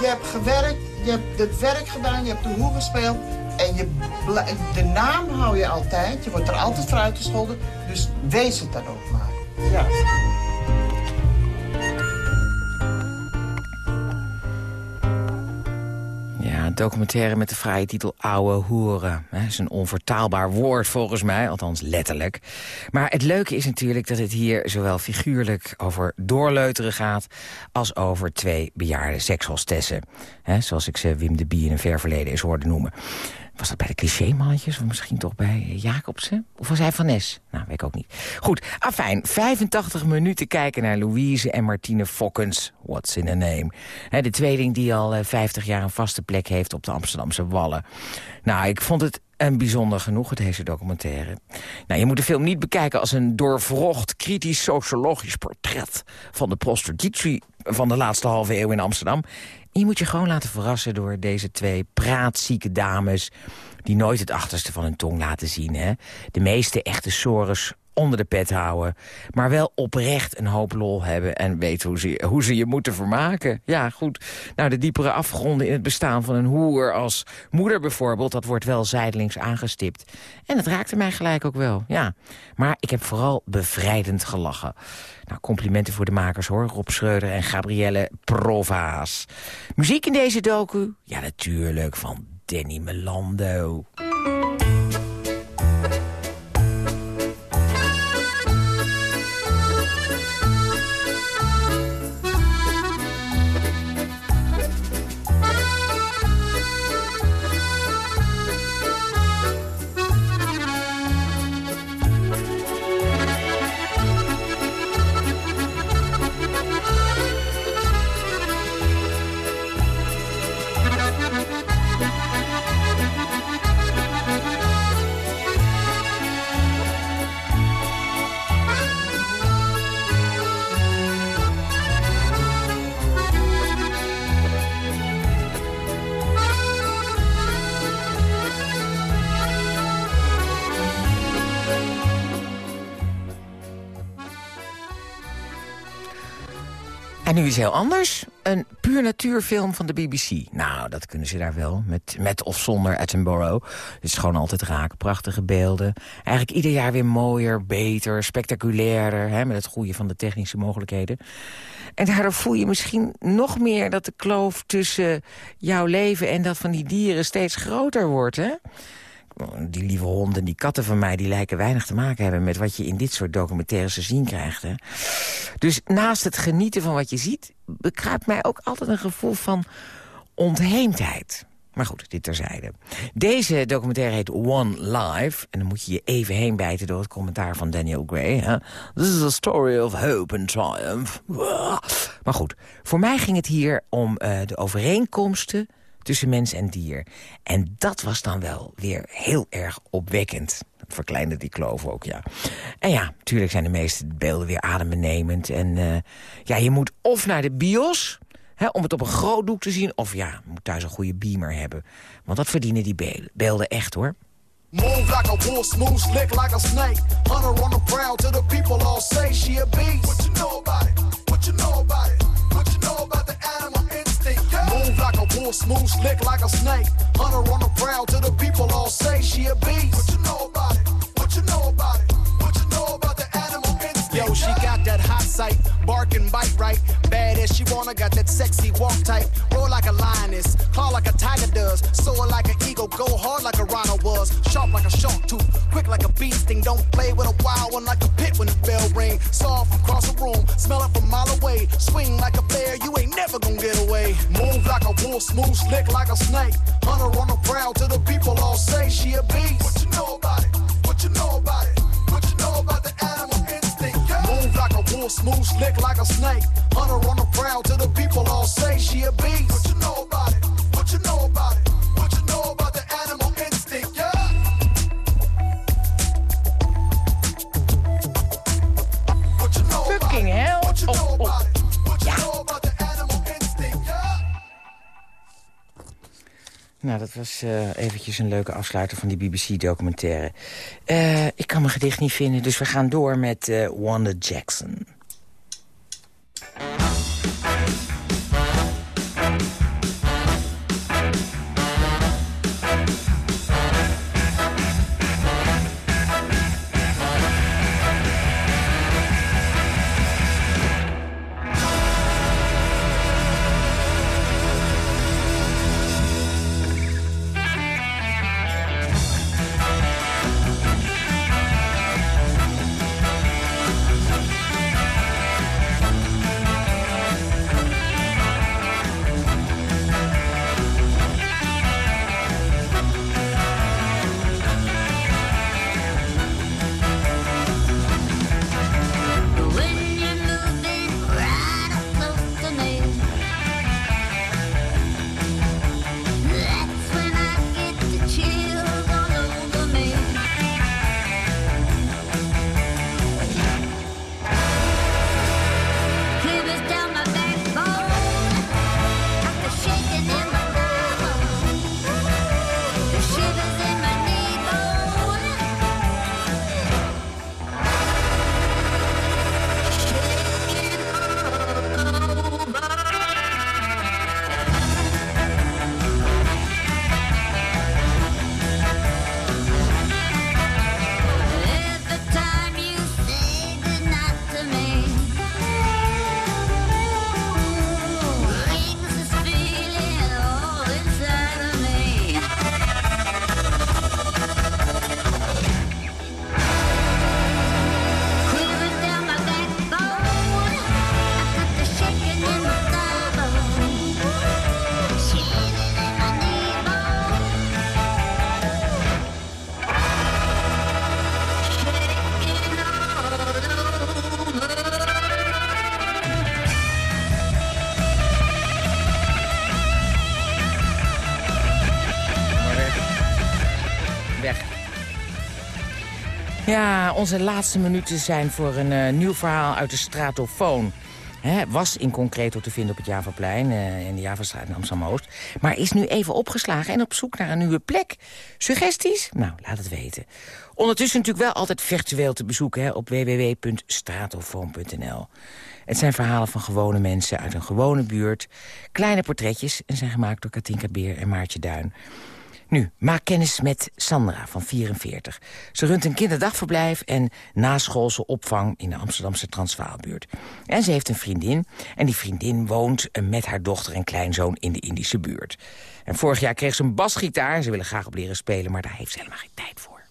Je hebt gewerkt, je hebt het werk gedaan, je hebt de hoer gespeeld. En je, de naam hou je altijd. Je wordt er altijd voor uitgescholden. Dus wees het dan ook maar. Ja.
Documentaire met de fraaie titel Ouwe Hoeren. Dat is een onvertaalbaar woord volgens mij, althans letterlijk. Maar het leuke is natuurlijk dat het hier zowel figuurlijk over doorleuteren gaat... als over twee bejaarde sekshostessen. Zoals ik ze Wim de Bie in een ver verleden eens hoorde noemen. Was dat bij de clichémannetjes of misschien toch bij Jacobsen? Of was hij Van Nes? Nou, weet ik ook niet. Goed, afijn, 85 minuten kijken naar Louise en Martine Fokkens. What's in a name? de tweeling die al 50 eh, jaar een vaste plek heeft op de Amsterdamse Wallen. Nou, ik vond het een bijzonder genoeg, deze documentaire. Nou, je moet de film niet bekijken als een doorvrocht, kritisch sociologisch portret... van de prostitutie van de laatste halve eeuw in Amsterdam je moet je gewoon laten verrassen door deze twee praatzieke dames... die nooit het achterste van hun tong laten zien. Hè? De meeste echte sores onder de pet houden. Maar wel oprecht een hoop lol hebben en weten hoe ze, hoe ze je moeten vermaken. Ja, goed. Nou, de diepere afgronden in het bestaan van een hoer als moeder bijvoorbeeld... dat wordt wel zijdelings aangestipt. En dat raakte mij gelijk ook wel, ja. Maar ik heb vooral bevrijdend gelachen. Nou, complimenten voor de makers hoor, Rob Schreuder en Gabrielle Provaas. Muziek in deze docu? Ja, natuurlijk, van Danny Melando. Nu is heel anders. Een puur natuurfilm van de BBC. Nou, dat kunnen ze daar wel. Met, met of zonder Attenborough. Het is gewoon altijd raak. Prachtige beelden. Eigenlijk ieder jaar weer mooier, beter, spectaculairder. Hè, met het goede van de technische mogelijkheden. En daardoor voel je misschien nog meer dat de kloof tussen jouw leven... en dat van die dieren steeds groter wordt, hè? Die lieve honden, die katten van mij... die lijken weinig te maken hebben met wat je in dit soort documentaires te zien krijgt. Hè. Dus naast het genieten van wat je ziet... bekruipt mij ook altijd een gevoel van ontheemdheid. Maar goed, dit terzijde. Deze documentaire heet One Life. En dan moet je je even heen bijten door het commentaar van Daniel Gray. Hè? This is a story of hope and triumph. Maar goed, voor mij ging het hier om uh, de overeenkomsten tussen mens en dier. En dat was dan wel weer heel erg opwekkend. Dat verkleinde die kloof ook, ja. En ja, natuurlijk zijn de meeste beelden weer adembenemend. En uh, ja, je moet of naar de bios... Om het op een groot doek te zien... of ja, moet thuis een goede beamer hebben. Want dat verdienen die beelden, beelden echt, hoor. Move like a wolf, slick like a snake. Hunter on the prowl the people all say she a beast. What you know about it? What you know about it? A smooth, slick like a snake. Hunter on the prowl to the people all say she a beast. What you know about it? What you know about it? Sight, bark and bite right. Bad as she wanna, got that sexy walk type. Roll like a lioness, claw like a tiger does. Soar like an eagle, go hard like a rhino was. Sharp like a shark tooth, quick like a bee sting. Don't play with a wild one like a pit when the bell ring. Saw from across the room, smell it from a mile away. Swing like a bear, you ain't never gonna get away. Move like a wolf, smooth, slick like a snake. Hunter on the prowl to the people all say she a beast. What you know about it? What you know about it? Wolf, smooth, slick like a snake. Hunter on the prowl to the people all say she a beast. What you know about it? What you know about it? What you know about the animal instinct? Yeah. What you know Fucking hell. What you know about it? What you know about the animal instinct? Yeah. Nou, dat was uh, eventjes een leuke afsluiter van die BBC-documentaire. Uh, ik kan mijn gedicht niet vinden, dus we gaan door met uh, Wanda Jackson. Onze laatste minuten zijn voor een uh, nieuw verhaal uit de Stratofoon. Was in concreto te vinden op het Javaplein uh, in de Javastraat in Amsterdam-Oost. Maar is nu even opgeslagen en op zoek naar een nieuwe plek. Suggesties? Nou, laat het weten. Ondertussen natuurlijk wel altijd virtueel te bezoeken op www.stratofoon.nl. Het zijn verhalen van gewone mensen uit een gewone buurt. Kleine portretjes en zijn gemaakt door Katinka Beer en Maartje Duin. Nu, maak kennis met Sandra van 44. Ze runt een kinderdagverblijf en naschoolse opvang in de Amsterdamse Transvaalbuurt. En ze heeft een vriendin en die vriendin woont met haar dochter en kleinzoon in de Indische buurt. En vorig jaar kreeg ze een basgitaar. Ze willen graag op leren spelen, maar daar heeft ze helemaal geen tijd voor.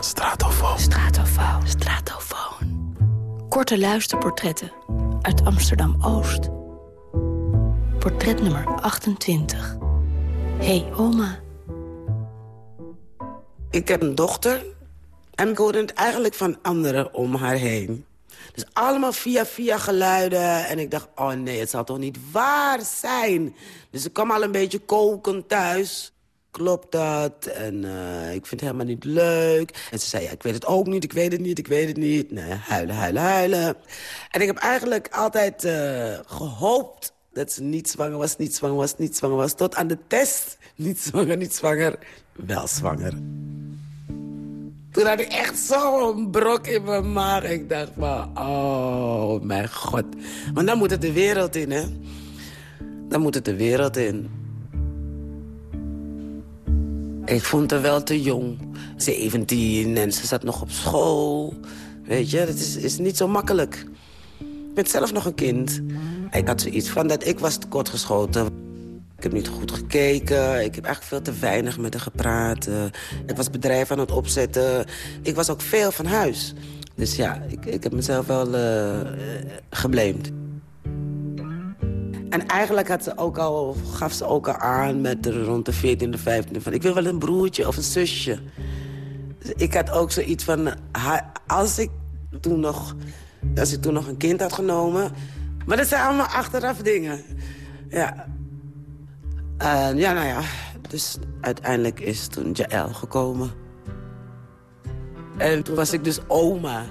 Stratofoon.
Stratofoon. Stratofoon. Korte luisterportretten uit Amsterdam-Oost. Portret nummer 28 hey, oma.
Ik heb een dochter en ik hoorde het eigenlijk van anderen om haar heen. Dus allemaal via via geluiden. En ik dacht, oh nee, het zal toch niet waar zijn. Dus ik kwam al een beetje koken thuis. Klopt dat? En uh, ik vind het helemaal niet leuk. En ze zei, ja, ik weet het ook niet, ik weet het niet, ik weet het niet. Nee, huilen, huilen, huilen. En ik heb eigenlijk altijd uh, gehoopt dat ze niet zwanger was, niet zwanger was, niet zwanger was. Tot aan de test. Niet zwanger, niet zwanger. Wel zwanger. Toen had ik echt zo'n brok in mijn maag. Ik dacht van, oh mijn god. Maar dan moet het de wereld in, hè. Dan moet het de wereld in. Ik vond haar wel te jong. 17 en ze zat nog op school. Weet je, dat is, is niet zo makkelijk. Ik ben zelf nog een kind. Ik had zoiets van dat ik was tekortgeschoten. Ik heb niet goed gekeken. Ik heb echt veel te weinig met haar gepraat. Uh, ik was bedrijf aan het opzetten. Ik was ook veel van huis. Dus ja, ik, ik heb mezelf wel uh. En eigenlijk had ze ook al, gaf ze ook al aan met de, rond de 14e, 15e... van ik wil wel een broertje of een zusje. Dus ik had ook zoiets van... Als ik toen nog, als ik toen nog een kind had genomen maar dat zijn allemaal achteraf dingen. Ja. En ja, nou ja. Dus uiteindelijk is toen Jaël gekomen. En toen was ik dus oma. <laughs>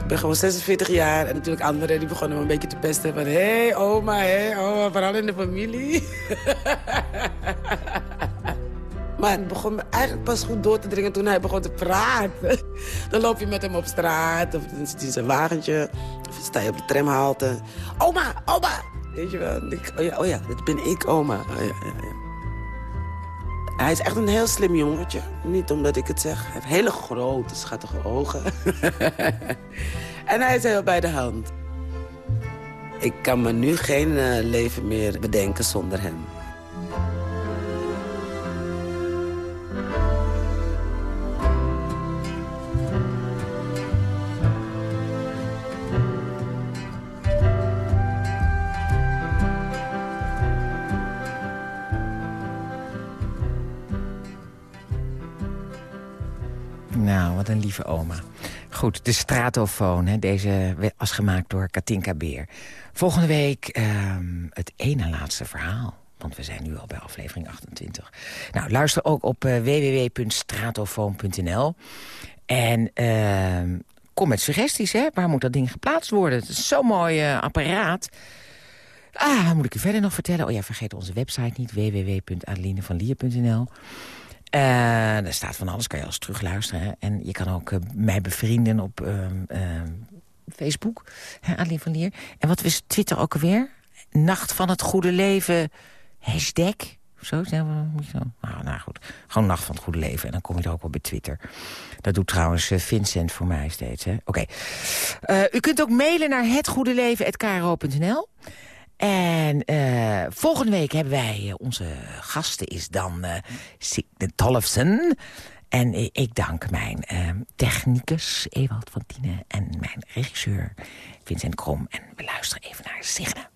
ik ben gewoon 46 jaar. En natuurlijk anderen die begonnen me een beetje te pesten. Van, hé hey, oma, hé hey, oma, vooral in de familie. <laughs> Maar het begon eigenlijk pas goed door te dringen toen hij begon te praten. <laughs> Dan loop je met hem op straat, of dan zit hij in zijn wagentje. Of sta je op de tramhalte. Oma, oma! Weet je wel? Ik, oh, ja, oh dit ben ik, oma. Oh. Hij is echt een heel slim jongetje. Niet omdat ik het zeg. Hij heeft hele grote, schattige ogen. <laughs> en hij is heel bij de hand. Ik kan me nu geen uh, leven meer bedenken zonder hem.
Een lieve oma. Goed, de stratofoon, hè, deze was gemaakt door Katinka Beer. Volgende week uh, het ene laatste verhaal. Want we zijn nu al bij aflevering 28. Nou, luister ook op uh, www.stratofoon.nl. En uh, kom met suggesties, hè. Waar moet dat ding geplaatst worden? Het is zo'n mooi uh, apparaat. Ah, moet ik u verder nog vertellen? Oh ja, vergeet onze website niet, www.adelinevanlier.nl. Uh, er staat van alles, kan je alles terugluisteren. En je kan ook uh, mij bevrienden op uh, Facebook, hè, Adeline van Lier. En wat is Twitter ook alweer? Nacht van het Goede Leven, hashtag. Zo, zo. Nou, nou goed, gewoon Nacht van het Goede Leven. En dan kom je er ook wel bij Twitter. Dat doet trouwens Vincent voor mij steeds. Oké. U kunt ook mailen naar hetgoedeleven.kro.nl. En uh, volgende week hebben wij, uh, onze gasten is dan uh, Signe Tollefsen. En ik dank mijn technicus Ewald van Tienen en mijn regisseur Vincent Krom. En we luisteren even naar Signe.